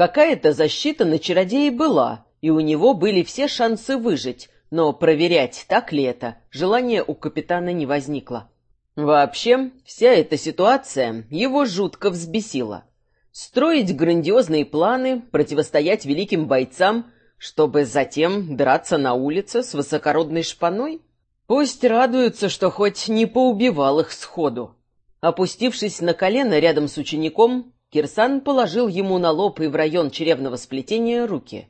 Какая-то защита на чародее была, и у него были все шансы выжить, но проверять, так ли это, желания у капитана не возникло. Вообще, вся эта ситуация его жутко взбесила. Строить грандиозные планы, противостоять великим бойцам, чтобы затем драться на улице с высокородной шпаной? Пусть радуются, что хоть не поубивал их сходу. Опустившись на колено рядом с учеником, Кирсан положил ему на лоб и в район чревного сплетения руки.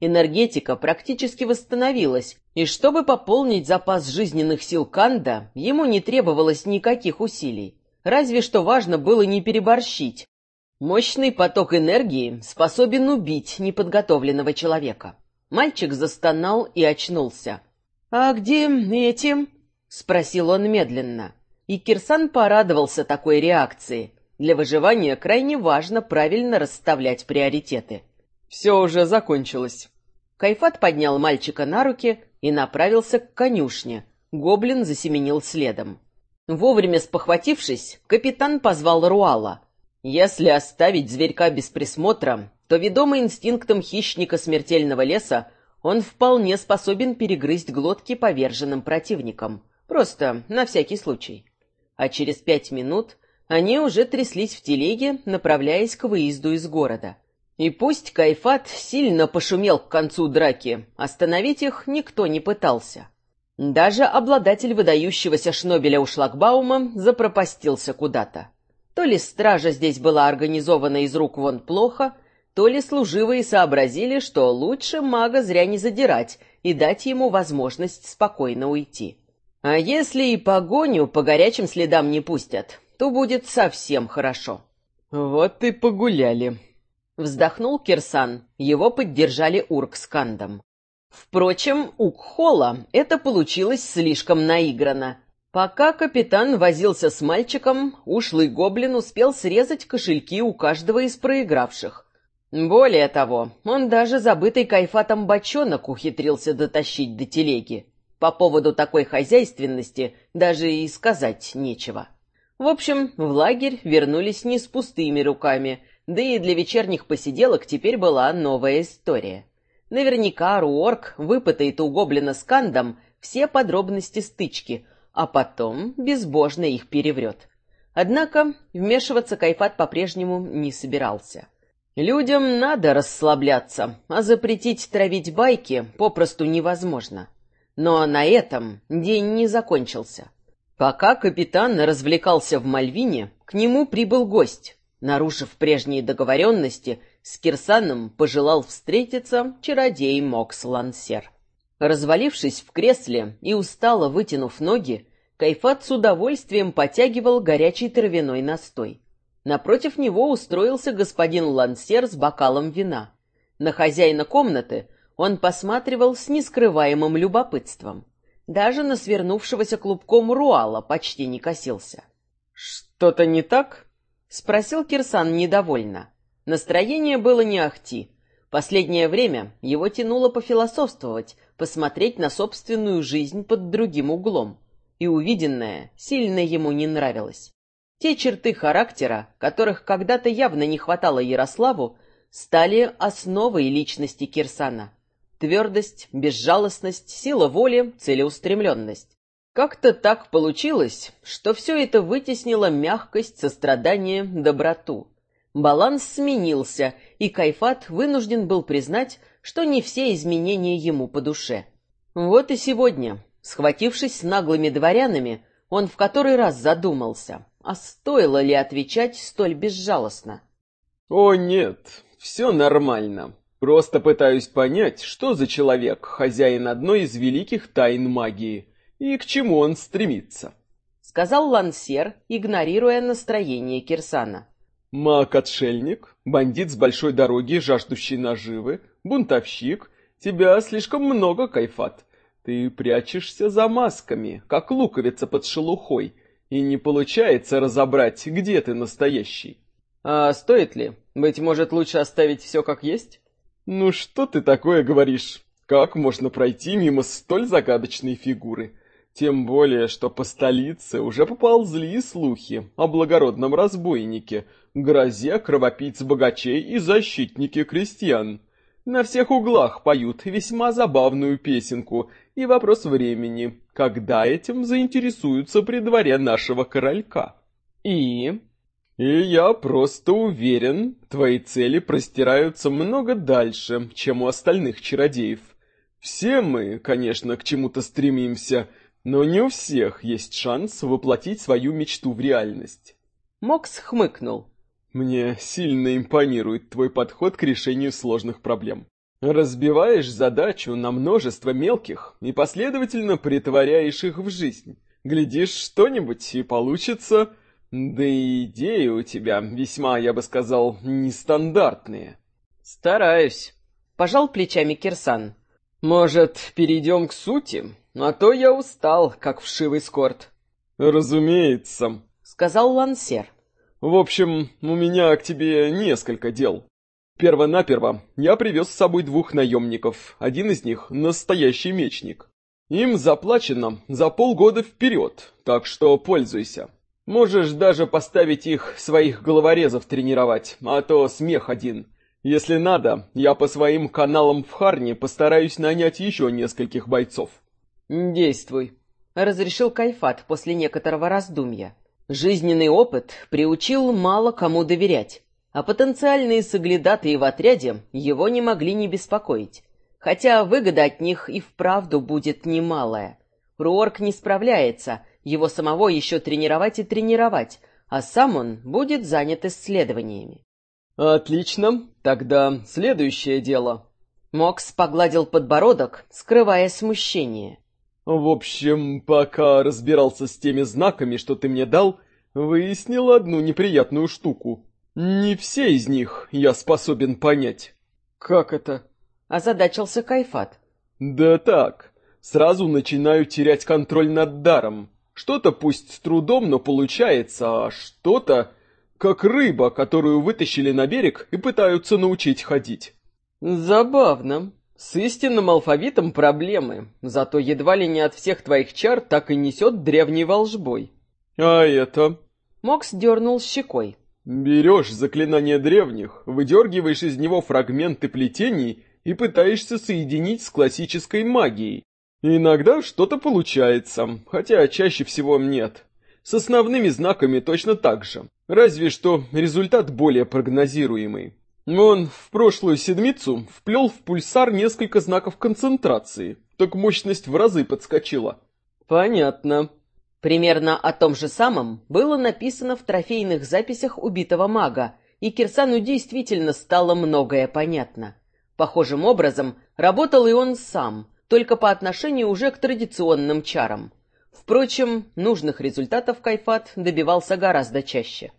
Энергетика практически восстановилась, и чтобы пополнить запас жизненных сил Канда, ему не требовалось никаких усилий. Разве что важно было не переборщить. Мощный поток энергии способен убить неподготовленного человека. Мальчик застонал и очнулся. «А где эти?» — спросил он медленно. И Кирсан порадовался такой реакции. Для выживания крайне важно правильно расставлять приоритеты. «Все уже закончилось». Кайфат поднял мальчика на руки и направился к конюшне. Гоблин засеменил следом. Вовремя спохватившись, капитан позвал Руала. Если оставить зверька без присмотра, то, ведомый инстинктом хищника смертельного леса, он вполне способен перегрызть глотки поверженным противникам. Просто на всякий случай. А через пять минут они уже тряслись в телеге, направляясь к выезду из города. И пусть Кайфат сильно пошумел к концу драки, остановить их никто не пытался. Даже обладатель выдающегося шнобеля у шлагбаума запропастился куда-то. То ли стража здесь была организована из рук вон плохо, то ли служивые сообразили, что лучше мага зря не задирать и дать ему возможность спокойно уйти. А если и погоню по горячим следам не пустят, то будет совсем хорошо. Вот и погуляли, Вздохнул Кирсан, его поддержали Урк с Кандом. Впрочем, у Кхола это получилось слишком наигранно. Пока капитан возился с мальчиком, ушлый гоблин успел срезать кошельки у каждого из проигравших. Более того, он даже забытый кайфатом бочонок ухитрился дотащить до телеги. По поводу такой хозяйственности даже и сказать нечего. В общем, в лагерь вернулись не с пустыми руками — да и для вечерних посиделок теперь была новая история. Наверняка Руорк выпытает у гоблина с все подробности стычки, а потом безбожно их переврет. Однако вмешиваться Кайфат по-прежнему не собирался. Людям надо расслабляться, а запретить травить байки попросту невозможно. Но на этом день не закончился. Пока капитан развлекался в Мальвине, к нему прибыл гость, Нарушив прежние договоренности, с Кирсаном пожелал встретиться чародей Мокс Лансер. Развалившись в кресле и устало вытянув ноги, Кайфат с удовольствием потягивал горячий травяной настой. Напротив него устроился господин Лансер с бокалом вина. На хозяина комнаты он посматривал с нескрываемым любопытством. Даже на свернувшегося клубком Руала почти не косился. «Что-то не так?» — спросил Кирсан недовольно. Настроение было не ахти. Последнее время его тянуло пофилософствовать, посмотреть на собственную жизнь под другим углом. И увиденное сильно ему не нравилось. Те черты характера, которых когда-то явно не хватало Ярославу, стали основой личности Кирсана. Твердость, безжалостность, сила воли, целеустремленность. Как-то так получилось, что все это вытеснило мягкость, сострадание, доброту. Баланс сменился, и Кайфат вынужден был признать, что не все изменения ему по душе. Вот и сегодня, схватившись с наглыми дворянами, он в который раз задумался, а стоило ли отвечать столь безжалостно. «О нет, все нормально. Просто пытаюсь понять, что за человек, хозяин одной из великих тайн магии» и к чему он стремится», — сказал Лансер, игнорируя настроение Кирсана. «Маг-отшельник, бандит с большой дороги, жаждущий наживы, бунтовщик, тебя слишком много, Кайфат. Ты прячешься за масками, как луковица под шелухой, и не получается разобрать, где ты настоящий». «А стоит ли? Быть может, лучше оставить все как есть?» «Ну что ты такое говоришь? Как можно пройти мимо столь загадочной фигуры?» Тем более, что по столице уже поползли слухи о благородном разбойнике, грозе кровопийц богачей и защитники крестьян. На всех углах поют весьма забавную песенку, и вопрос времени, когда этим заинтересуются при дворе нашего королька. И... И я просто уверен, твои цели простираются много дальше, чем у остальных чародеев. Все мы, конечно, к чему-то стремимся, но не у всех есть шанс воплотить свою мечту в реальность. Мокс хмыкнул. Мне сильно импонирует твой подход к решению сложных проблем. Разбиваешь задачу на множество мелких и последовательно притворяешь их в жизнь. Глядишь, что-нибудь и получится... Да и идеи у тебя весьма, я бы сказал, нестандартные. Стараюсь. Пожал плечами Кирсан. Может, перейдем к сути? А то я устал, как вшивый скорт. Разумеется, сказал Лансер. В общем, у меня к тебе несколько дел. Первонаперво я привез с собой двух наемников, один из них — настоящий мечник. Им заплачено за полгода вперед, так что пользуйся. Можешь даже поставить их своих головорезов тренировать, а то смех один. Если надо, я по своим каналам в Харне постараюсь нанять еще нескольких бойцов. Действуй, разрешил Кайфат после некоторого раздумья. Жизненный опыт приучил мало кому доверять, а потенциальные соглядатые в отряде его не могли не беспокоить, хотя выгода от них и вправду будет немалая. Руорк не справляется — его самого еще тренировать и тренировать, а сам он будет занят исследованиями. «Отлично, тогда следующее дело». Мокс погладил подбородок, скрывая смущение. «В общем, пока разбирался с теми знаками, что ты мне дал, выяснил одну неприятную штуку. Не все из них я способен понять». «Как это?» — озадачился Кайфат. «Да так, сразу начинаю терять контроль над даром. Что-то пусть с трудом, но получается, а что-то как рыба, которую вытащили на берег и пытаются научить ходить. Забавно. С истинным алфавитом проблемы, зато едва ли не от всех твоих чар так и несет древний волжбой. А это? Мокс дернул щекой. Берешь заклинание древних, выдергиваешь из него фрагменты плетений и пытаешься соединить с классической магией. Иногда что-то получается, хотя чаще всего нет. С основными знаками точно так же, разве что результат более прогнозируемый. Он в прошлую седмицу вплел в пульсар несколько знаков концентрации, так мощность в разы подскочила. Понятно. Примерно о том же самом было написано в трофейных записях убитого мага, и Кирсану действительно стало многое понятно. Похожим образом работал и он сам, только по отношению уже к традиционным чарам. Впрочем, нужных результатов Кайфат добивался гораздо чаще.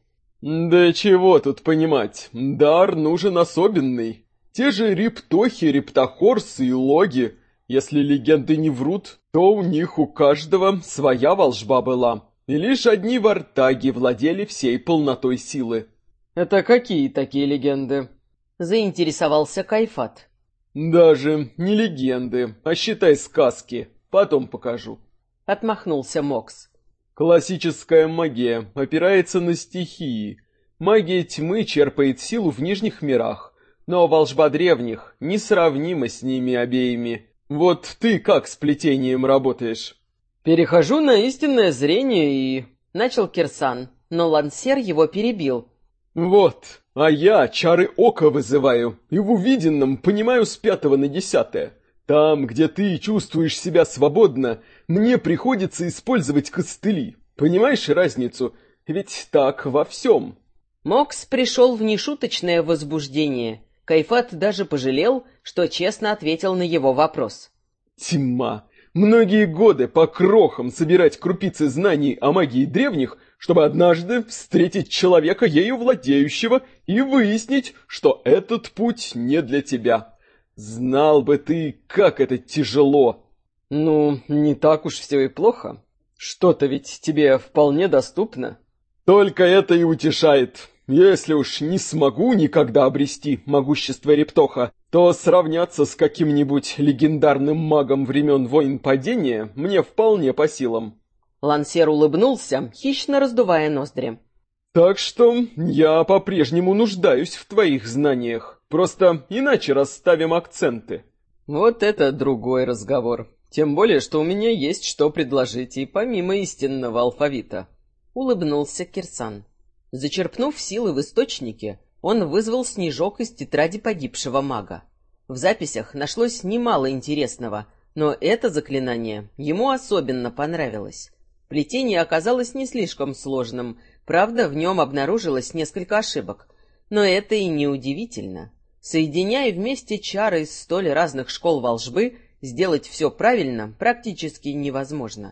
«Да чего тут понимать, дар нужен особенный. Те же рептохи, рептохорсы и логи. Если легенды не врут, то у них у каждого своя волжба была, и лишь одни вартаги владели всей полнотой силы». «Это какие такие легенды?» — заинтересовался Кайфат. «Даже не легенды, а считай сказки. Потом покажу». Отмахнулся Мокс. Классическая магия опирается на стихии. Магия тьмы черпает силу в нижних мирах, но волжба древних несравнима с ними обеими. Вот ты как с плетением работаешь? Перехожу на истинное зрение и... Начал Кирсан, но Лансер его перебил. Вот, а я чары ока вызываю, и в увиденном понимаю с пятого на десятое. Там, где ты чувствуешь себя свободно, мне приходится использовать костыли. Понимаешь разницу? Ведь так во всем. Мокс пришел в нешуточное возбуждение. Кайфат даже пожалел, что честно ответил на его вопрос. Тьма! Многие годы по крохам собирать крупицы знаний о магии древних чтобы однажды встретить человека, ею владеющего, и выяснить, что этот путь не для тебя. Знал бы ты, как это тяжело. Ну, не так уж все и плохо. Что-то ведь тебе вполне доступно. Только это и утешает. Если уж не смогу никогда обрести могущество Рептоха, то сравняться с каким-нибудь легендарным магом времен войн падения мне вполне по силам. Лансер улыбнулся, хищно раздувая ноздри. Так что я по-прежнему нуждаюсь в твоих знаниях. Просто иначе расставим акценты. Вот это другой разговор. Тем более, что у меня есть что предложить и помимо истинного алфавита. Улыбнулся Кирсан. Зачерпнув силы в источнике, он вызвал снежок из тетради погибшего мага. В записях нашлось немало интересного, но это заклинание ему особенно понравилось. Плетение оказалось не слишком сложным, правда, в нем обнаружилось несколько ошибок. Но это и не удивительно. Соединяя вместе чары из столь разных школ волжбы, сделать все правильно практически невозможно.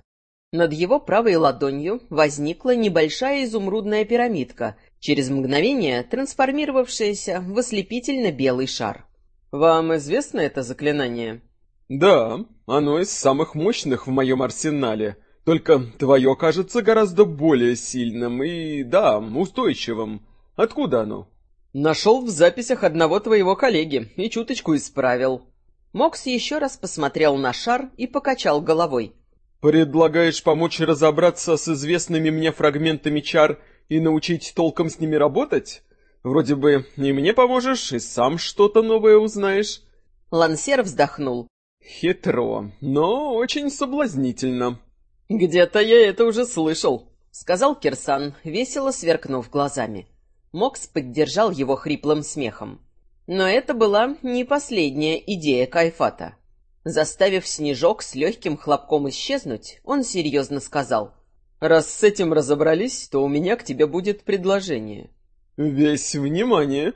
Над его правой ладонью возникла небольшая изумрудная пирамидка, через мгновение трансформировавшаяся в ослепительно белый шар. «Вам известно это заклинание?» «Да, оно из самых мощных в моем арсенале. Только твое кажется гораздо более сильным и, да, устойчивым. Откуда оно?» «Нашел в записях одного твоего коллеги и чуточку исправил». Мокс еще раз посмотрел на шар и покачал головой. «Предлагаешь помочь разобраться с известными мне фрагментами чар и научить толком с ними работать? Вроде бы и мне поможешь, и сам что-то новое узнаешь». Лансер вздохнул. «Хитро, но очень соблазнительно». «Где-то я это уже слышал», — сказал Кирсан, весело сверкнув глазами. Мокс поддержал его хриплым смехом. Но это была не последняя идея Кайфата. Заставив снежок с легким хлопком исчезнуть, он серьезно сказал. «Раз с этим разобрались, то у меня к тебе будет предложение». «Весь внимание».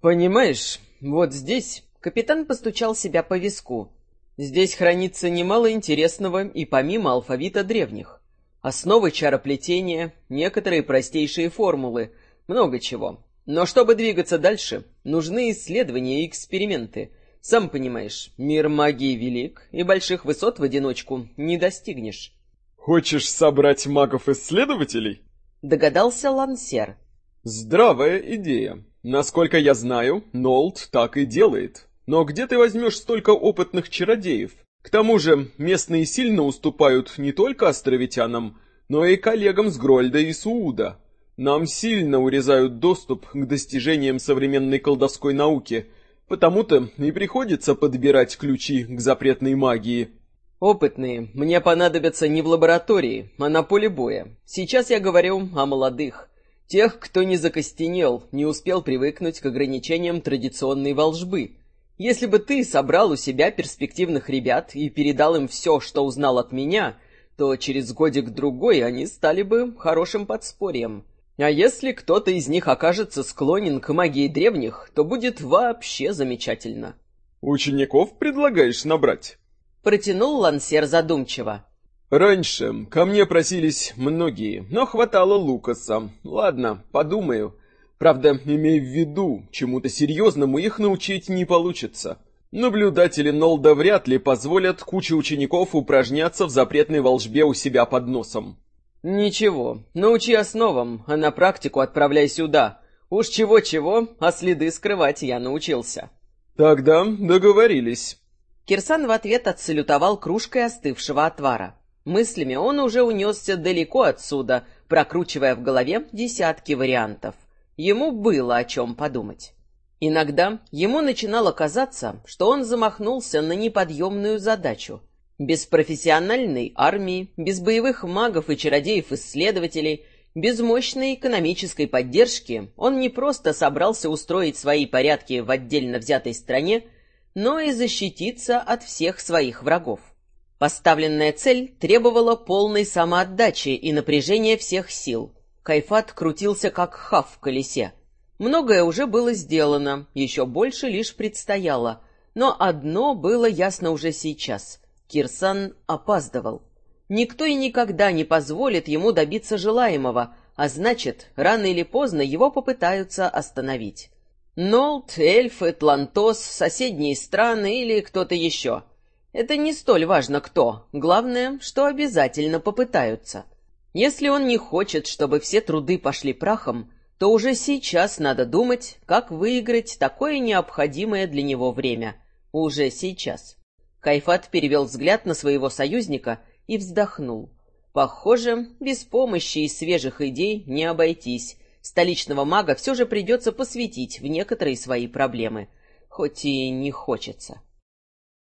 «Понимаешь, вот здесь...» Капитан постучал себя по виску. «Здесь хранится немало интересного и помимо алфавита древних. Основы чароплетения, некоторые простейшие формулы, много чего. Но чтобы двигаться дальше, нужны исследования и эксперименты. Сам понимаешь, мир магии велик, и больших высот в одиночку не достигнешь. Хочешь собрать магов-исследователей? Догадался Лансер. Здравая идея. Насколько я знаю, Нолт так и делает. Но где ты возьмешь столько опытных чародеев? К тому же, местные сильно уступают не только островитянам, но и коллегам с Грольда и Сууда. Нам сильно урезают доступ к достижениям современной колдовской науки, потому-то и приходится подбирать ключи к запретной магии. Опытные мне понадобятся не в лаборатории, а на поле боя. Сейчас я говорю о молодых. Тех, кто не закостенел, не успел привыкнуть к ограничениям традиционной волжбы. Если бы ты собрал у себя перспективных ребят и передал им все, что узнал от меня, то через годик-другой они стали бы хорошим подспорьем. А если кто-то из них окажется склонен к магии древних, то будет вообще замечательно. Учеников предлагаешь набрать? Протянул Лансер задумчиво. Раньше ко мне просились многие, но хватало Лукаса. Ладно, подумаю. Правда, имей в виду, чему-то серьезному их научить не получится. Наблюдатели Нолда вряд ли позволят куче учеников упражняться в запретной волжбе у себя под носом. «Ничего, научи основам, а на практику отправляй сюда. Уж чего-чего, а следы скрывать я научился». «Тогда договорились». Кирсан в ответ отсалютовал кружкой остывшего отвара. Мыслями он уже унесся далеко отсюда, прокручивая в голове десятки вариантов. Ему было о чем подумать. Иногда ему начинало казаться, что он замахнулся на неподъемную задачу — без профессиональной армии, без боевых магов и чародеев-исследователей, без мощной экономической поддержки он не просто собрался устроить свои порядки в отдельно взятой стране, но и защититься от всех своих врагов. Поставленная цель требовала полной самоотдачи и напряжения всех сил. Кайфат крутился как хав в колесе. Многое уже было сделано, еще больше лишь предстояло, но одно было ясно уже сейчас — Кирсан опаздывал. Никто и никогда не позволит ему добиться желаемого, а значит, рано или поздно его попытаются остановить. Нолт, эльфы, Тлантос, соседние страны или кто-то еще. Это не столь важно кто, главное, что обязательно попытаются. Если он не хочет, чтобы все труды пошли прахом, то уже сейчас надо думать, как выиграть такое необходимое для него время. Уже сейчас. Кайфат перевел взгляд на своего союзника и вздохнул. Похоже, без помощи и свежих идей не обойтись. Столичного мага все же придется посвятить в некоторые свои проблемы. Хоть и не хочется.